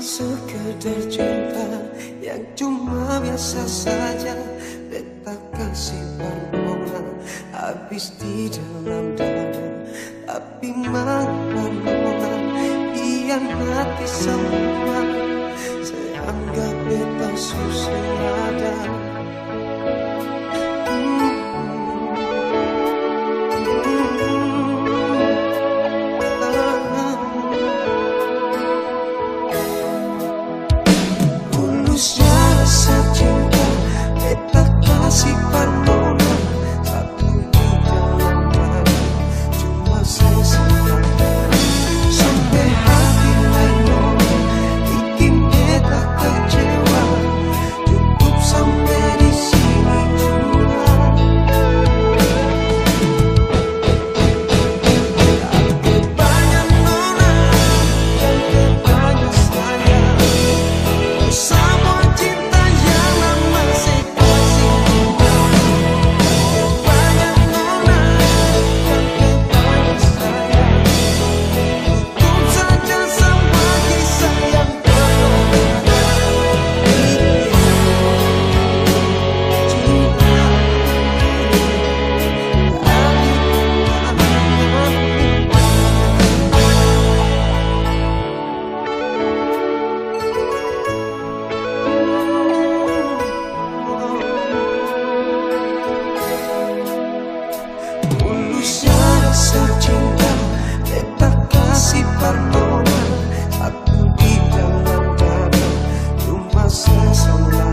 sekedar cinta yang cuma biasa saja. Letak kasih permohonan habis di dalam dalam tapi mana parpona mati semua. so.